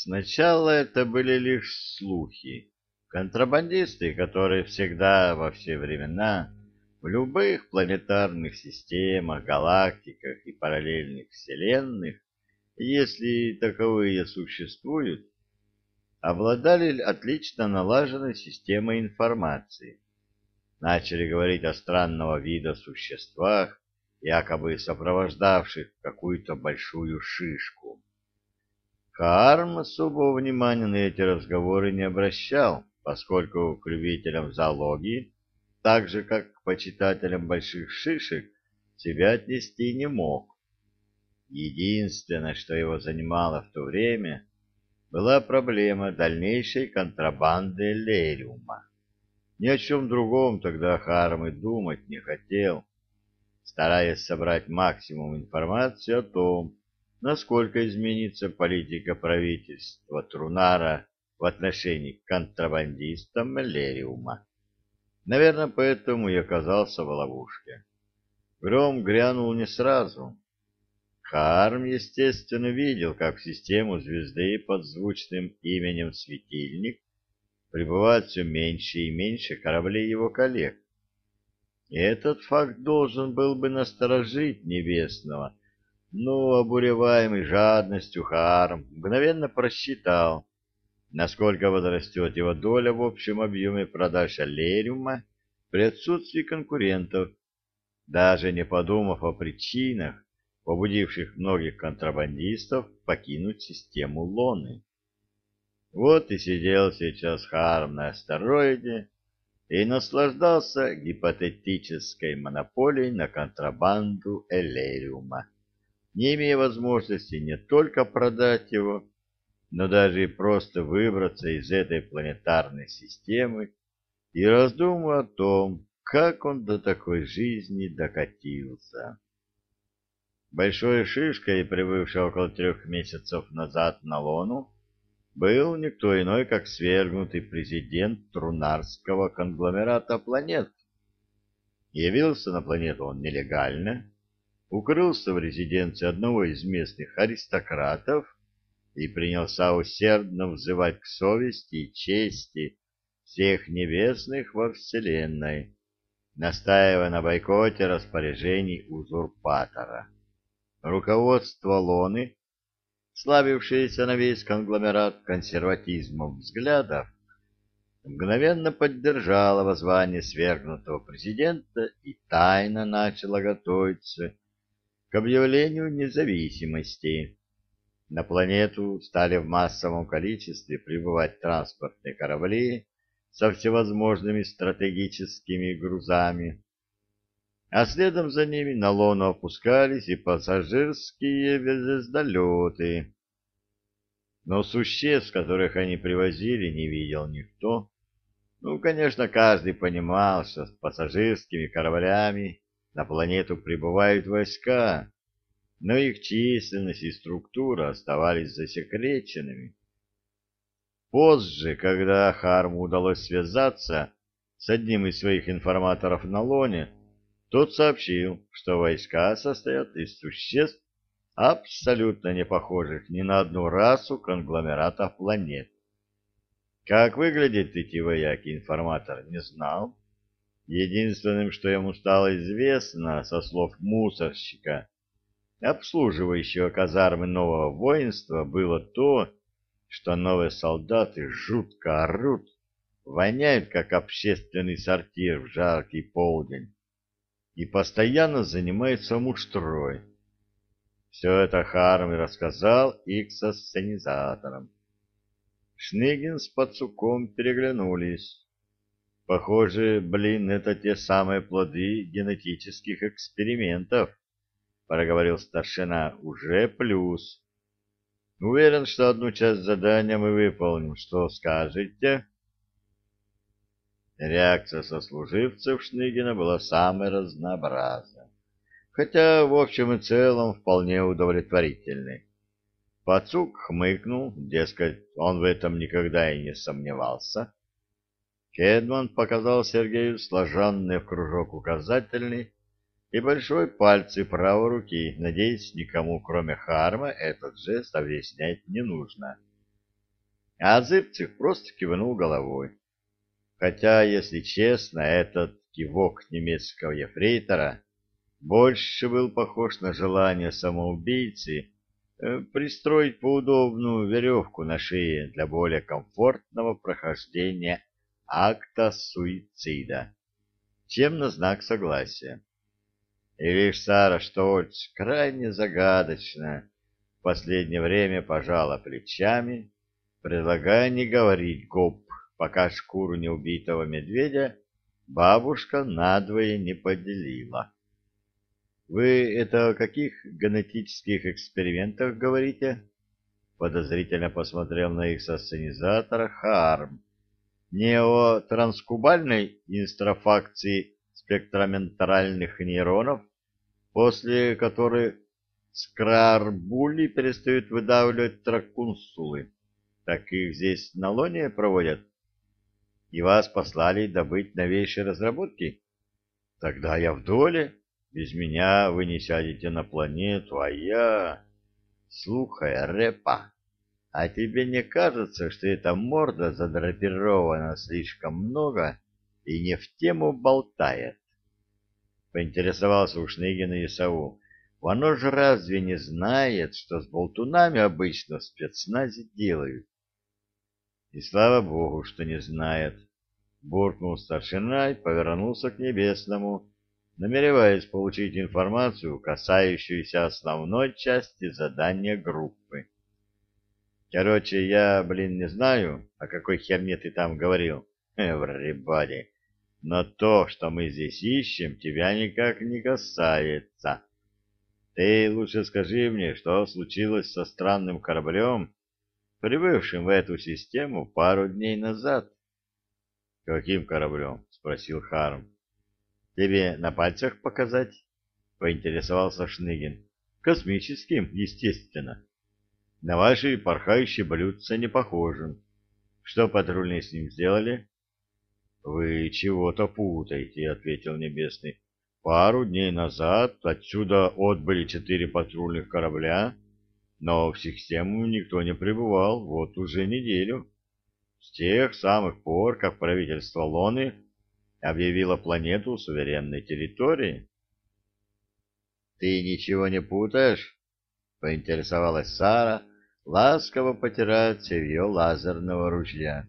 Сначала это были лишь слухи. Контрабандисты, которые всегда во все времена в любых планетарных системах, галактиках и параллельных вселенных, если таковые существуют, обладали отлично налаженной системой информации. Начали говорить о странного вида существах, якобы сопровождавших какую-то большую шишку. Харм особого внимания на эти разговоры не обращал, поскольку к любителям зоологии, так же как к почитателям больших шишек, себя отнести не мог. Единственное, что его занимало в то время, была проблема дальнейшей контрабанды лериума. Ни о чем другом тогда Харм и думать не хотел, стараясь собрать максимум информации о том, насколько изменится политика правительства Трунара в отношении к контрабандистам Лериума. Наверное, поэтому и оказался в ловушке. Гром грянул не сразу. Харм, естественно, видел, как в систему звезды под звучным именем «Светильник» прибывает все меньше и меньше кораблей его коллег. И этот факт должен был бы насторожить Небесного, но обуреваемый жадностью Харм мгновенно просчитал, насколько возрастет его доля в общем объеме продаж аллериума при отсутствии конкурентов, даже не подумав о причинах, побудивших многих контрабандистов покинуть систему Лоны. Вот и сидел сейчас Харм на астероиде и наслаждался гипотетической монополией на контрабанду эллериума, не имея возможности не только продать его, но даже и просто выбраться из этой планетарной системы и раздумывая о том, как он до такой жизни докатился. Большой шишкой, прибывший около трех месяцев назад на Лону, был никто иной, как свергнутый президент Трунарского конгломерата планет. Явился на планету он нелегально, укрылся в резиденции одного из местных аристократов и принялся усердно взывать к совести и чести всех небесных во Вселенной, настаивая на бойкоте распоряжений узурпатора. Руководство Лоны, славившееся на весь конгломерат консерватизмом взглядов, мгновенно поддержало воззвание свергнутого президента и тайно начало готовиться к объявлению независимости на планету стали в массовом количестве прибывать транспортные корабли со всевозможными стратегическими грузами, а следом за ними на лону опускались и пассажирские звездолеты. Но существ, которых они привозили, не видел никто. Ну, конечно, каждый понимал, что с пассажирскими кораблями на планету прибывают войска, но их численность и структура оставались засекреченными. Позже, когда Харму удалось связаться с одним из своих информаторов на Лоне, тот сообщил, что войска состоят из существ, абсолютно не похожих ни на одну расу конгломератов планет. Как выглядят эти вояки, информатор не знал. Единственным, что ему стало известно со слов мусорщика, обслуживающего казармы нового воинства, было то, что новые солдаты жутко орут, воняют, как общественный сортир в жаркий полдень, и постоянно занимаются муштрой. Все это Харм рассказал их со сценизатором. Шныгин с Пацуком переглянулись. Похоже, блин, это те самые плоды генетических экспериментов проговорил старшина, — уже плюс. Уверен, что одну часть задания мы выполним. Что скажете? Реакция сослуживцев Шныгина была самой разнообразной, хотя в общем и целом вполне удовлетворительной. Пацук хмыкнул, дескать, он в этом никогда и не сомневался. Кедман показал Сергею сложенный в кружок указательный и большой пальцы правой руки, надеясь, никому, кроме Харма, этот жест объяснять не нужно. А Зыбцев просто кивнул головой. Хотя, если честно, этот кивок немецкого ефрейтора больше был похож на желание самоубийцы э, пристроить поудобную веревку на шее для более комфортного прохождения акта суицида, чем на знак согласия. И лишь Сара Штольц крайне загадочно в последнее время пожала плечами, предлагая не говорить гоп, пока шкуру неубитого медведя бабушка надвое не поделила. — Вы это о каких генетических экспериментах говорите? Подозрительно посмотрел на их сосценизатора Харм. Не о транскубальной инстрофакции спектроментаральных нейронов, после которой скрарбули перестают выдавливать тракунсулы. Так их здесь на лоне проводят? И вас послали добыть новейшие разработки? Тогда я в доле. Без меня вы не сядете на планету, а я... Слухай, Репа, а тебе не кажется, что эта морда задрапирована слишком много и не в тему болтает? Поинтересовался у Шныгина Исау. Оно же разве не знает, что с болтунами обычно в спецназе делают? И слава богу, что не знает. Буркнул старшина и повернулся к небесному намереваясь получить информацию, касающуюся основной части задания группы. Короче, я, блин, не знаю, о какой херне ты там говорил, everybody, но то, что мы здесь ищем, тебя никак не касается. Ты лучше скажи мне, что случилось со странным кораблем, прибывшим в эту систему пару дней назад. — Каким кораблем? — спросил Харм. Тебе на пальцах показать? — поинтересовался Шныгин. — Космическим, естественно. На ваши порхающие блюдца не похожим. Что патрульные с ним сделали? — Вы чего-то путаете, — ответил Небесный. Пару дней назад отсюда отбыли четыре патрульных корабля, но в систему никто не прибывал вот уже неделю. С тех самых пор, как правительство Лоны объявила планету суверенной территорией. «Ты ничего не путаешь?» — поинтересовалась Сара, ласково потирая цевье лазерного ружья.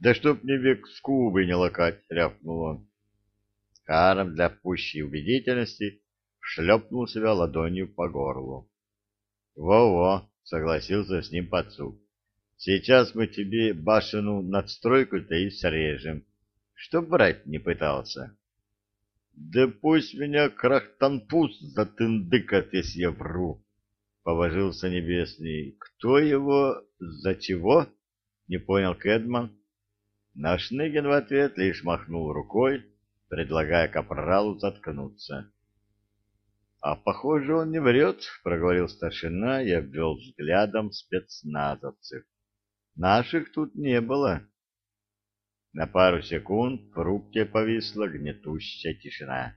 «Да чтоб мне век скубы не лакать!» — рявкнул он. Харом для пущей убедительности шлепнул себя ладонью по горлу. «Во-во!» — согласился с ним подсук. «Сейчас мы тебе башенную надстройку-то и срежем» что брать не пытался. Да пусть меня крахтанпус затындыкает, если я вру, — повожился Небесный. Кто его, за чего? — не понял Кэдман. Наш Ныгин в ответ лишь махнул рукой, предлагая капралу заткнуться. — А похоже, он не врет, — проговорил старшина и обвел взглядом спецназовцев. — Наших тут не было. — на пару секунд в рубке повисла гнетущая тишина.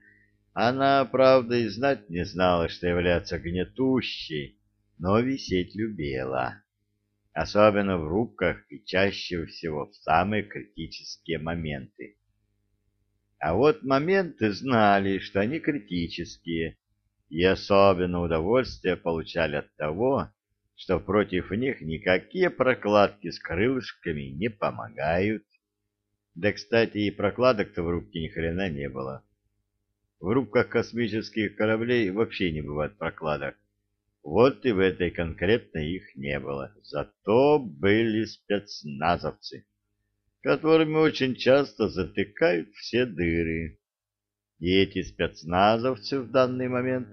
Она, правда, и знать не знала, что является гнетущей, но висеть любила. Особенно в рубках и чаще всего в самые критические моменты. А вот моменты знали, что они критические, и особенно удовольствие получали от того, что против них никакие прокладки с крылышками не помогают. Да, кстати, и прокладок-то в рубке ни хрена не было. В рубках космических кораблей вообще не бывает прокладок. Вот и в этой конкретно их не было. Зато были спецназовцы, которыми очень часто затыкают все дыры. И эти спецназовцы в данный момент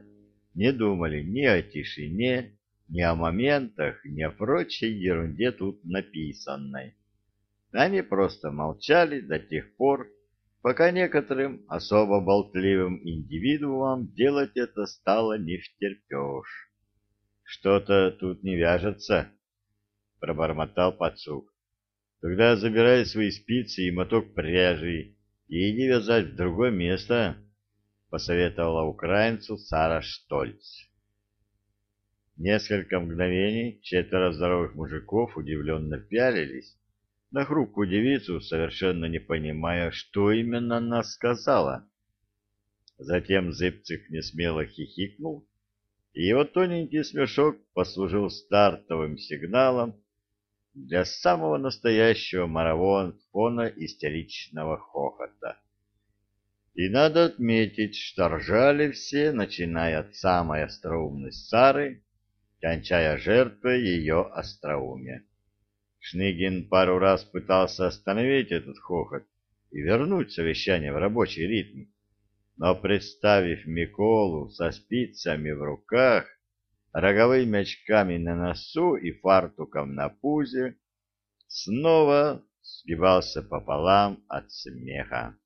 не думали ни о тишине, ни о моментах, ни о прочей ерунде тут написанной. Они просто молчали до тех пор, пока некоторым особо болтливым индивидуумам делать это стало не втерпешь. «Что-то тут не вяжется», — пробормотал подсук. «Тогда забирай свои спицы и моток пряжи и иди вязать в другое место», — посоветовала украинцу Сара Штольц. Несколько мгновений четверо здоровых мужиков удивленно пялились на хрупкую девицу, совершенно не понимая, что именно она сказала. Затем Зыбцик несмело хихикнул, и его тоненький смешок послужил стартовым сигналом для самого настоящего марафона истеричного хохота. И надо отметить, что ржали все, начиная от самой остроумной Сары, кончая жертвой ее остроумия. Шныгин пару раз пытался остановить этот хохот и вернуть совещание в рабочий ритм но, представив Миколу со спицами в руках, роговыми очками на носу и фартуком на пузе, снова сгибался пополам от смеха.